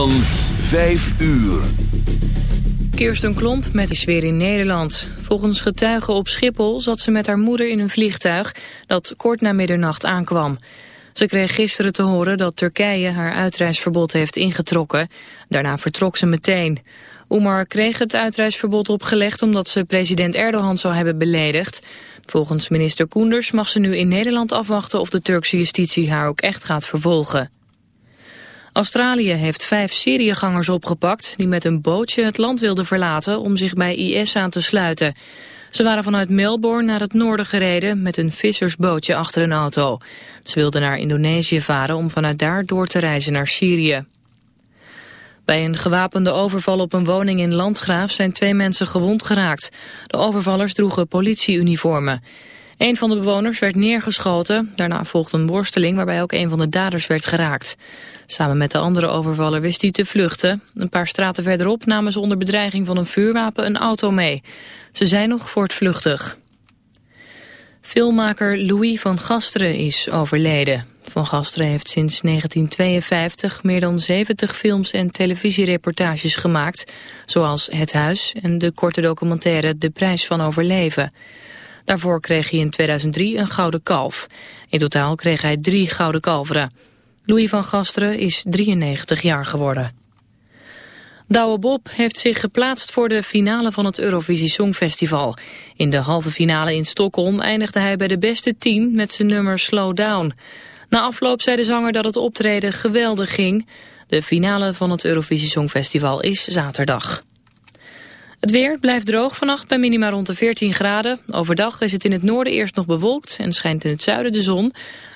van 5 uur. Kirsten Klomp met is weer in Nederland. Volgens getuigen op Schiphol zat ze met haar moeder in een vliegtuig dat kort na middernacht aankwam. Ze kreeg gisteren te horen dat Turkije haar uitreisverbod heeft ingetrokken. Daarna vertrok ze meteen. Oemar kreeg het uitreisverbod opgelegd omdat ze president Erdogan zou hebben beledigd. Volgens minister Koenders mag ze nu in Nederland afwachten of de Turkse justitie haar ook echt gaat vervolgen. Australië heeft vijf Syriëgangers opgepakt die met een bootje het land wilden verlaten om zich bij IS aan te sluiten. Ze waren vanuit Melbourne naar het noorden gereden met een vissersbootje achter een auto. Ze wilden naar Indonesië varen om vanuit daar door te reizen naar Syrië. Bij een gewapende overval op een woning in Landgraaf zijn twee mensen gewond geraakt. De overvallers droegen politieuniformen. Een van de bewoners werd neergeschoten. Daarna volgde een worsteling waarbij ook een van de daders werd geraakt. Samen met de andere overvaller wist hij te vluchten. Een paar straten verderop namen ze onder bedreiging van een vuurwapen een auto mee. Ze zijn nog voortvluchtig. Filmmaker Louis van Gasteren is overleden. Van Gasteren heeft sinds 1952 meer dan 70 films en televisiereportages gemaakt, zoals Het Huis en de korte documentaire De Prijs van Overleven. Daarvoor kreeg hij in 2003 een gouden kalf. In totaal kreeg hij drie gouden kalveren. Louis van Gasteren is 93 jaar geworden. Douwe Bob heeft zich geplaatst voor de finale van het Eurovisie Songfestival. In de halve finale in Stockholm eindigde hij bij de beste tien met zijn nummer Slow Down. Na afloop zei de zanger dat het optreden geweldig ging. De finale van het Eurovisie Songfestival is zaterdag. Het weer blijft droog vannacht bij minima rond de 14 graden. Overdag is het in het noorden eerst nog bewolkt en schijnt in het zuiden de zon.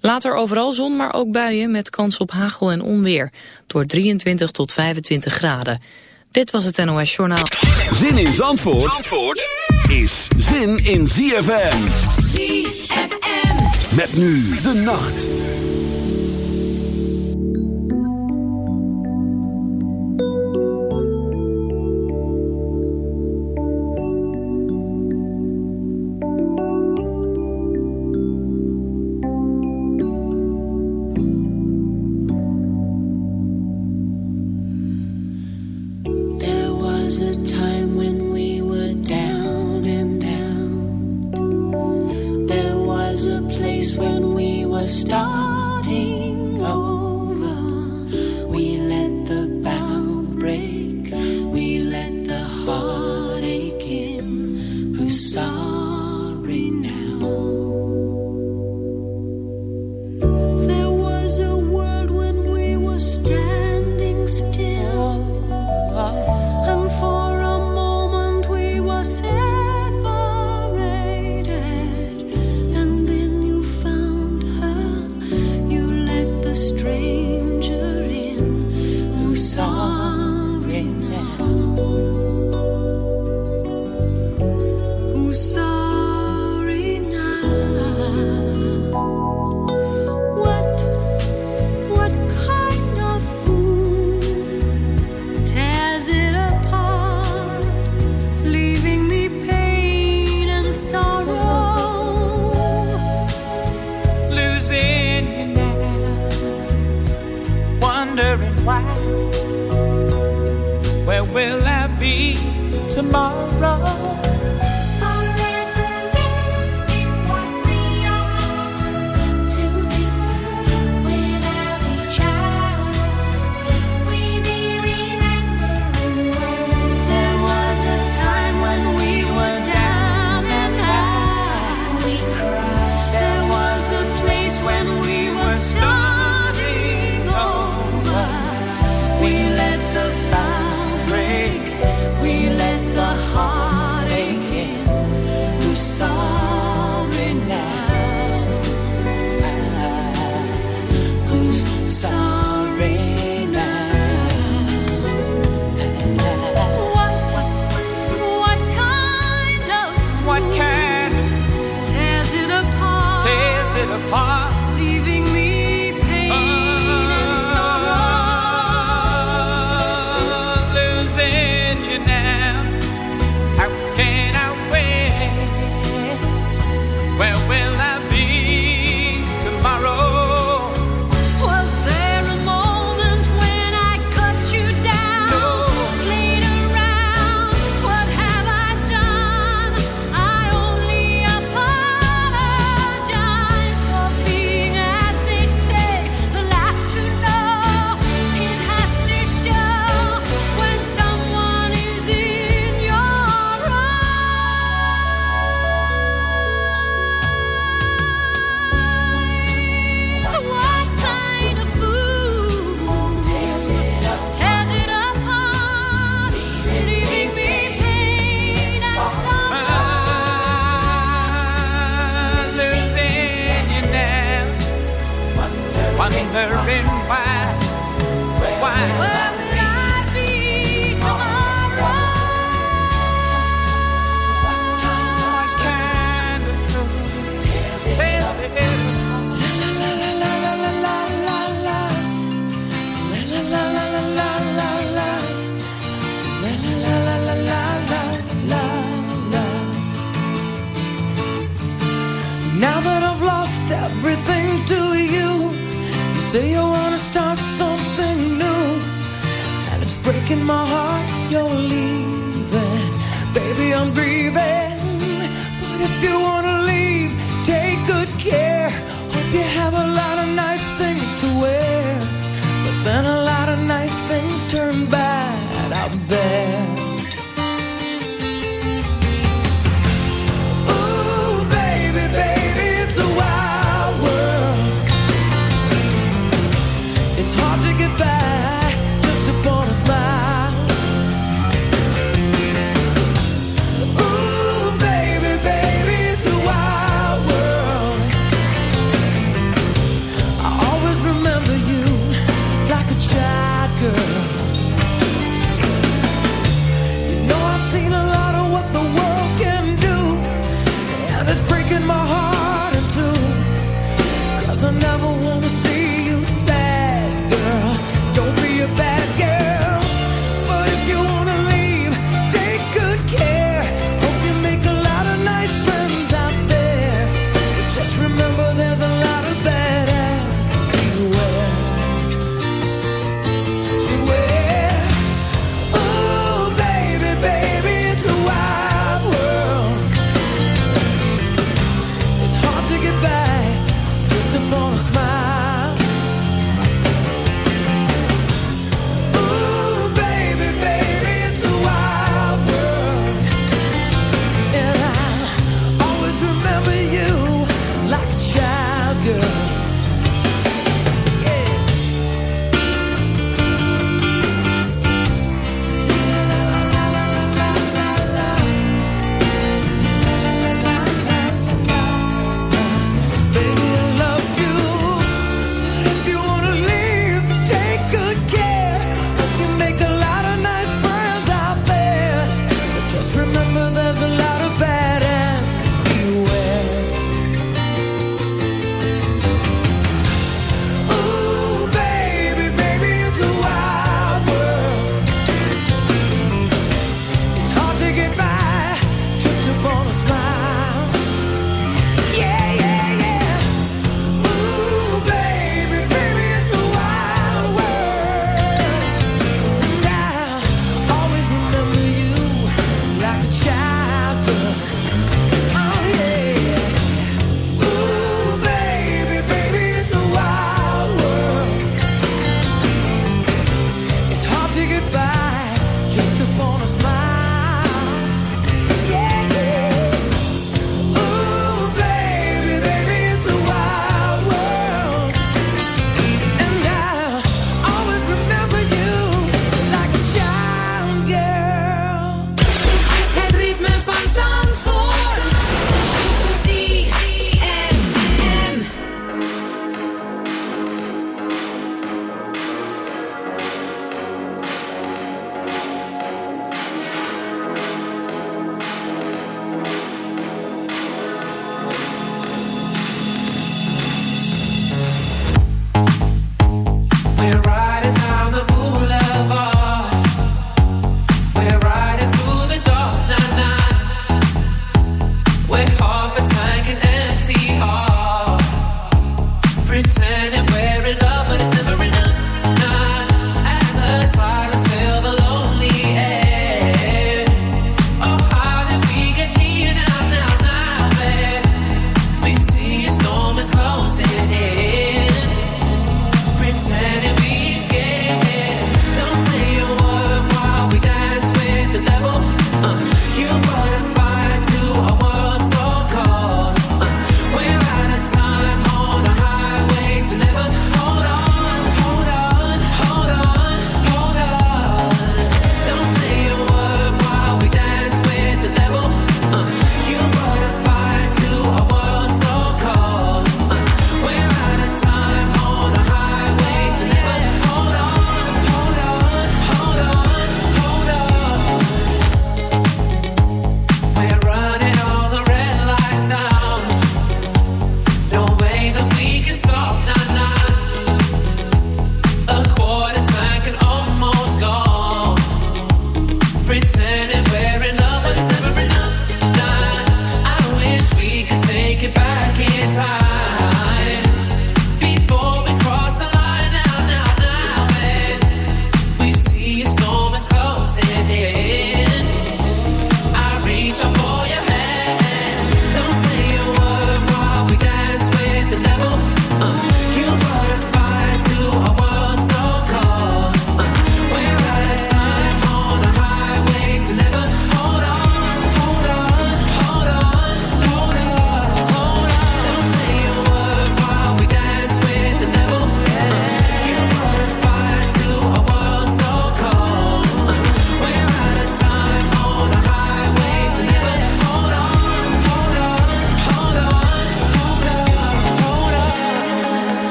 Later overal zon, maar ook buien met kans op hagel en onweer. Door 23 tot 25 graden. Dit was het NOS Journaal. Zin in Zandvoort, Zandvoort is zin in ZFM. ZFM. Met nu de nacht. where will I be tomorrow? wondering why, why. breaking my heart, you're leaving. Baby, I'm grieving. But if you want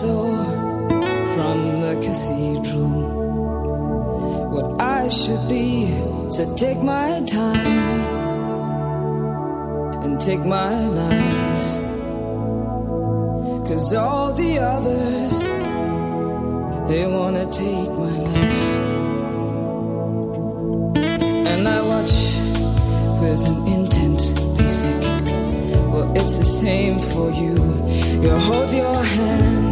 saw from the cathedral what I should be. So take my time and take my lies. Cause all the others, they wanna take my life. And I watch with an intent basic. Well, it's the same for you. You hold your hand,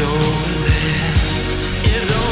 Over there is over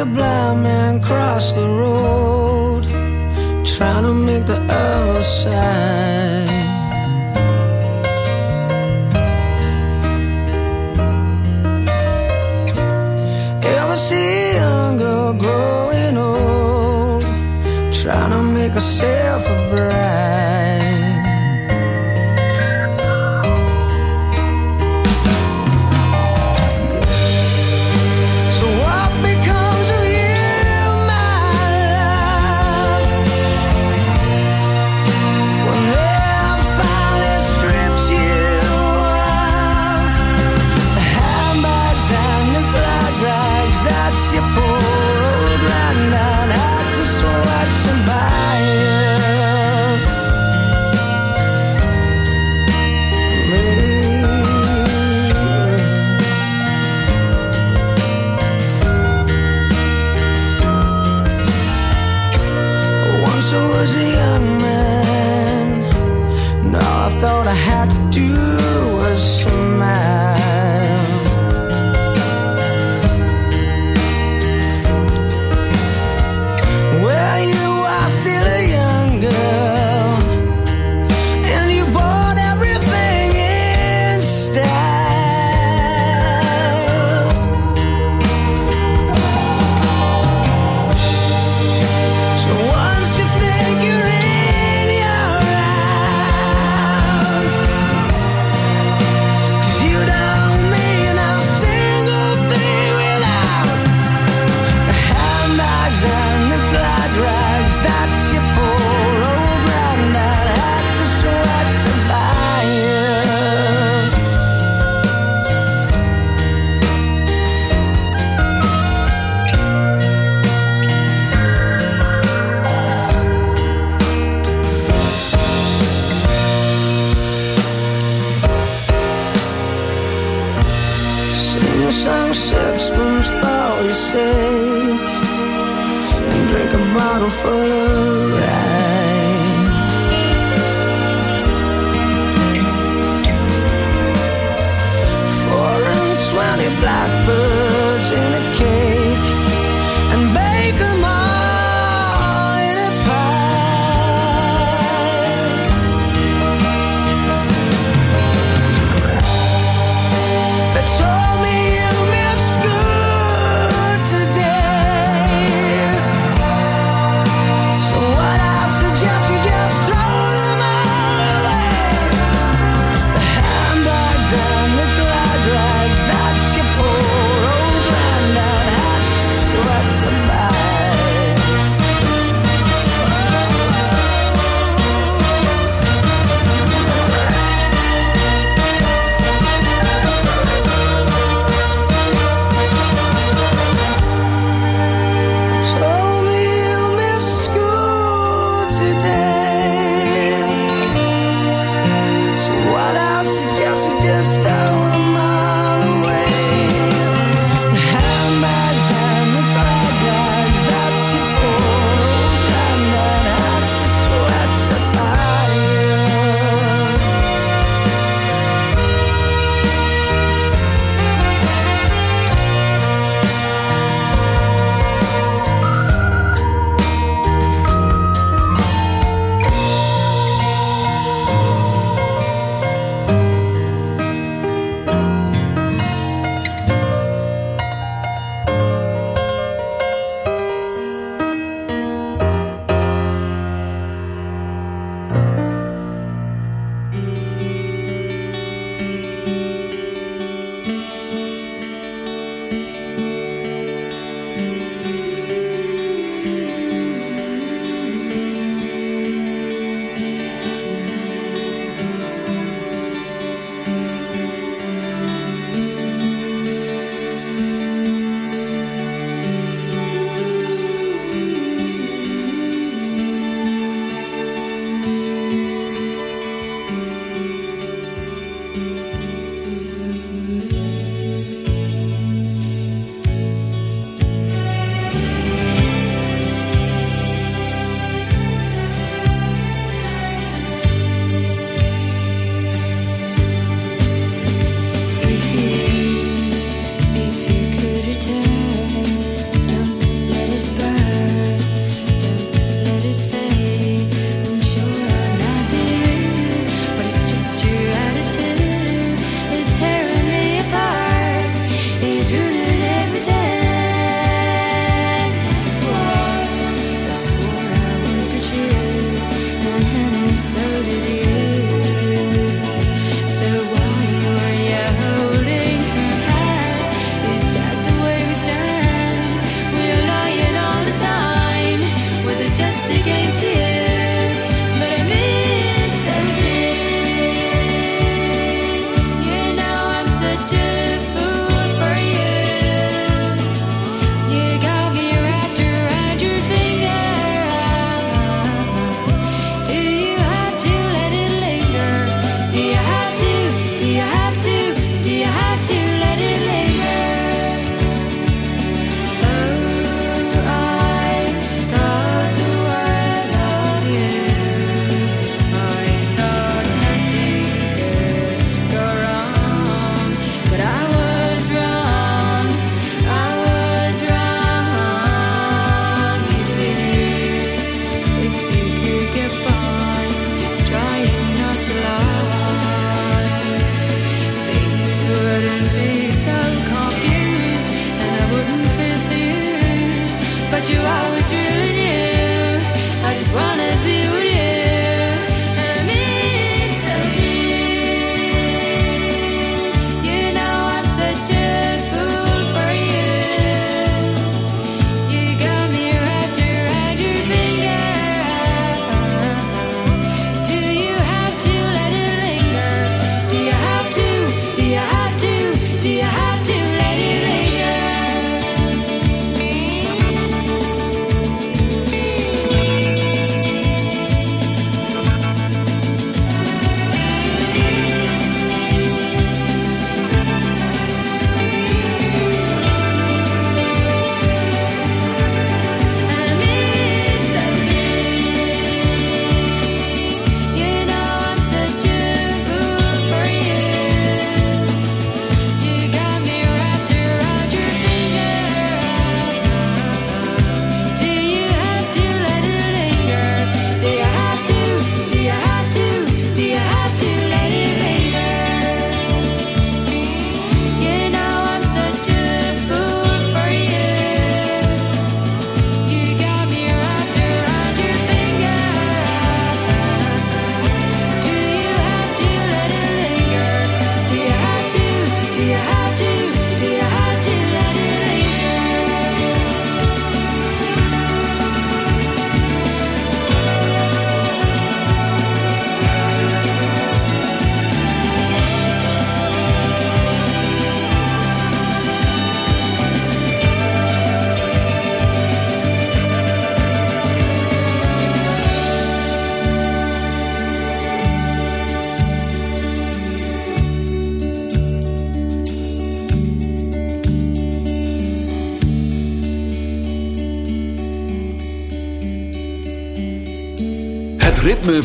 a blind man cross the road, trying to make the outside. Ever see a younger growing old, trying to make a sale.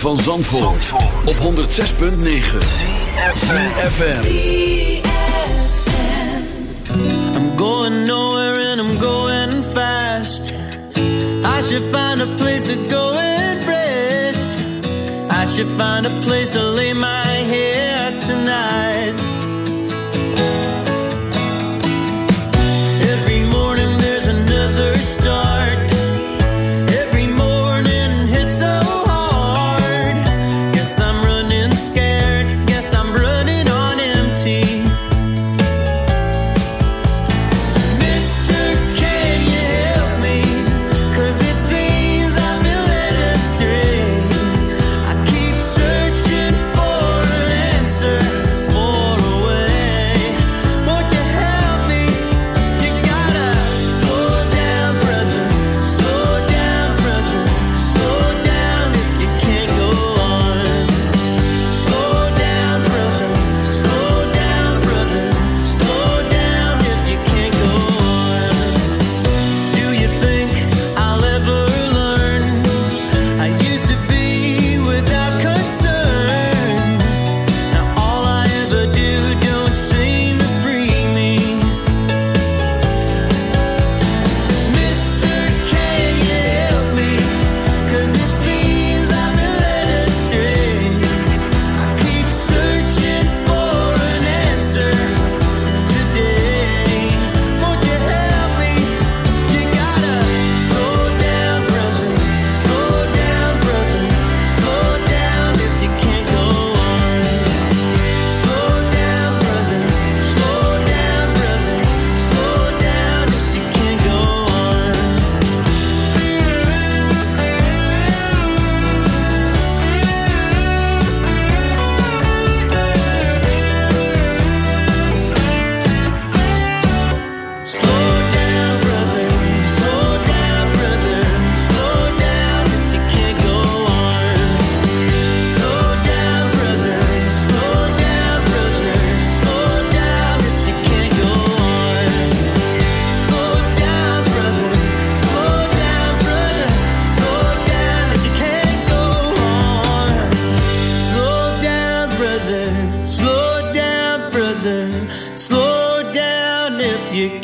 Van Zandvoort, op 106.9 CFFM I'm going nowhere and I'm going fast. I should find a place to go and rest. I should find a place to lay my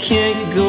can't go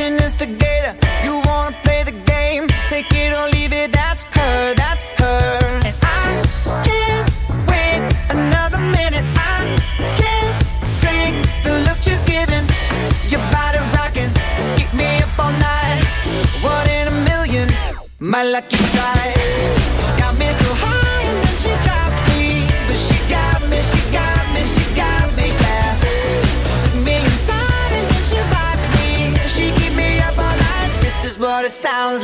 an instigator. You wanna play the game, take it or leave it. That's her, that's her. And I can't wait another minute. I can't take the look she's giving. Your body keep me up all night. One in a million, my lucky strike.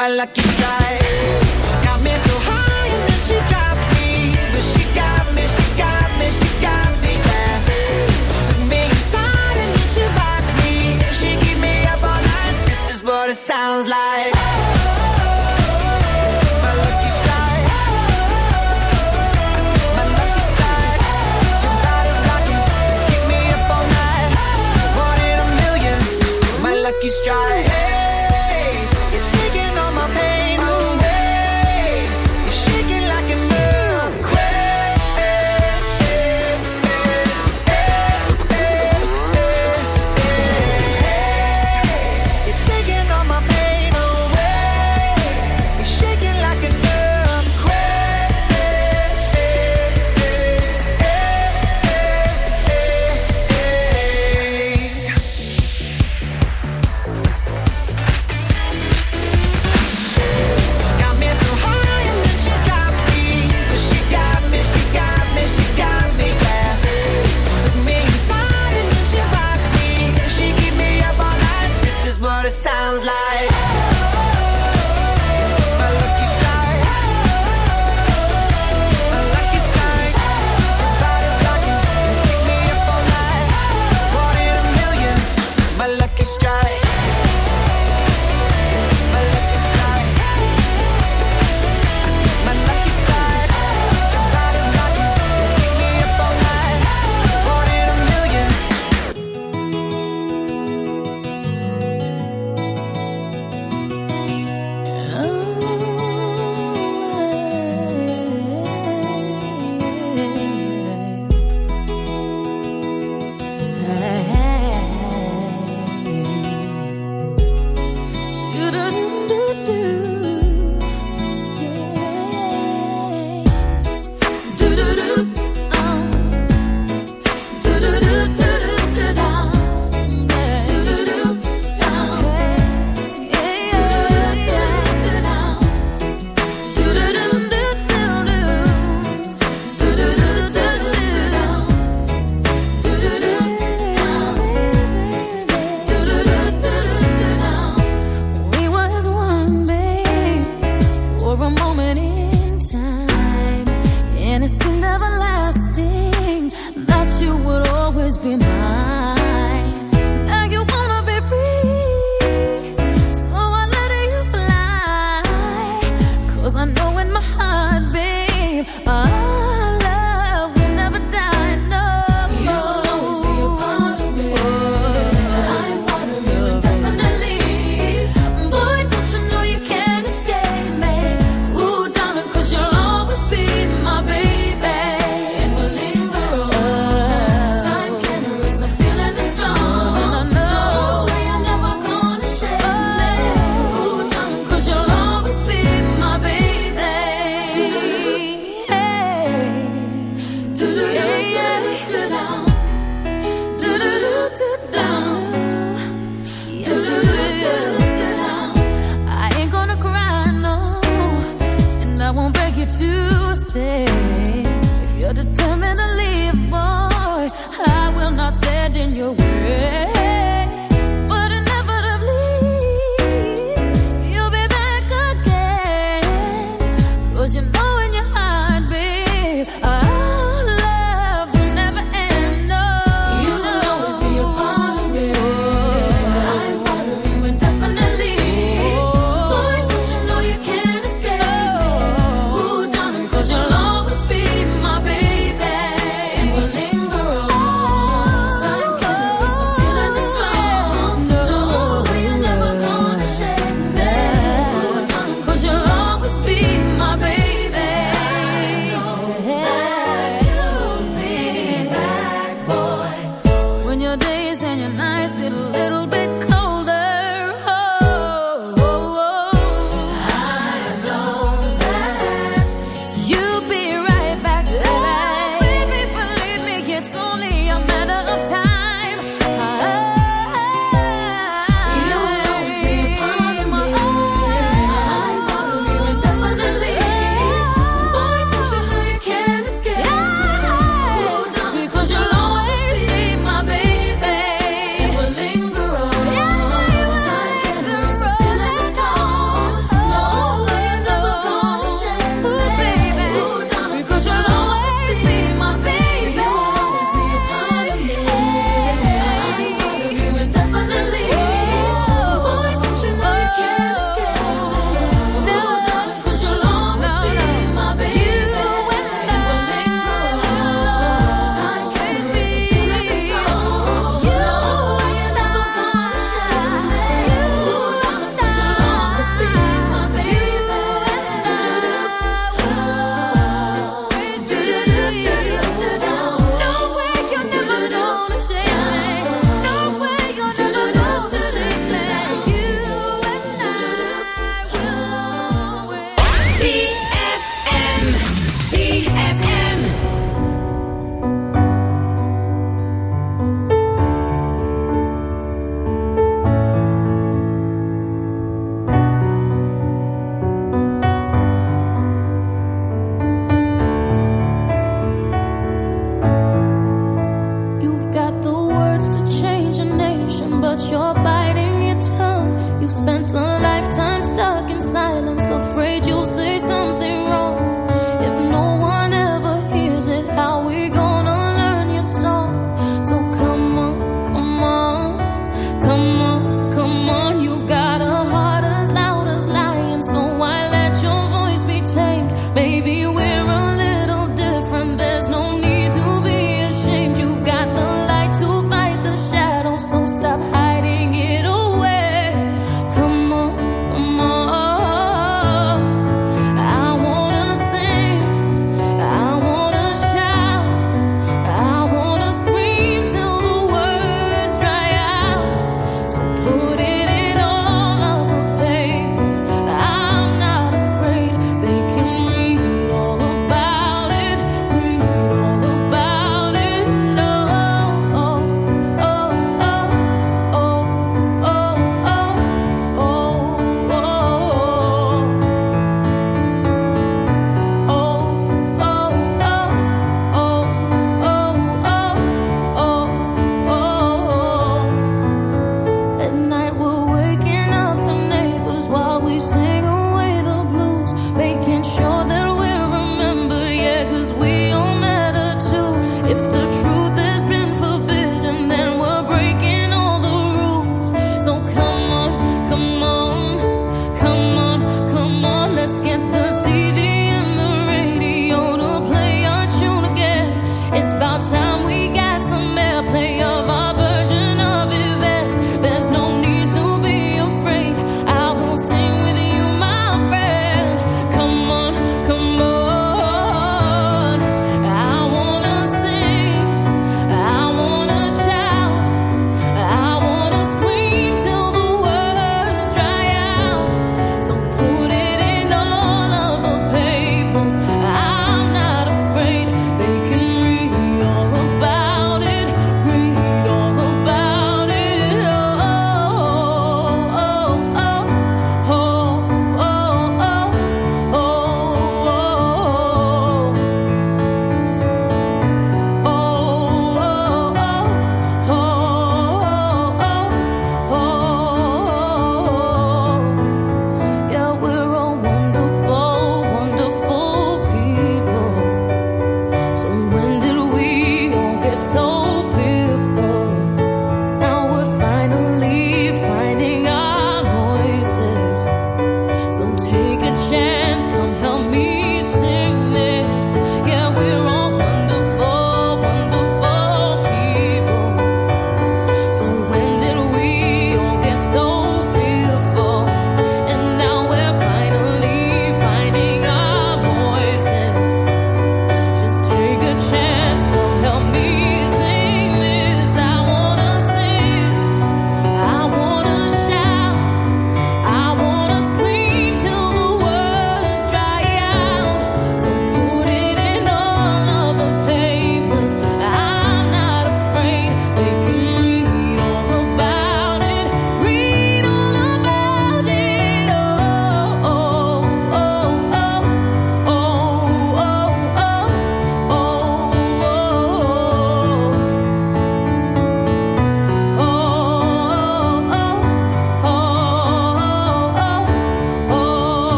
Baila aquí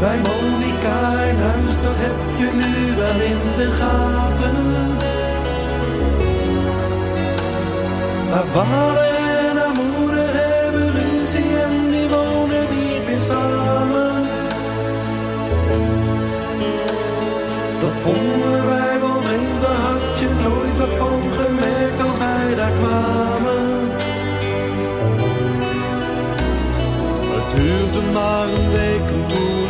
Bij Monica in huis, dat heb je nu wel in de gaten. Haar vader en haar moeder hebben ruzie en die wonen niet meer samen. Dat vonden wij wel vreemd, daar had je nooit wat van gemerkt als wij daar kwamen. Het duurde maar een week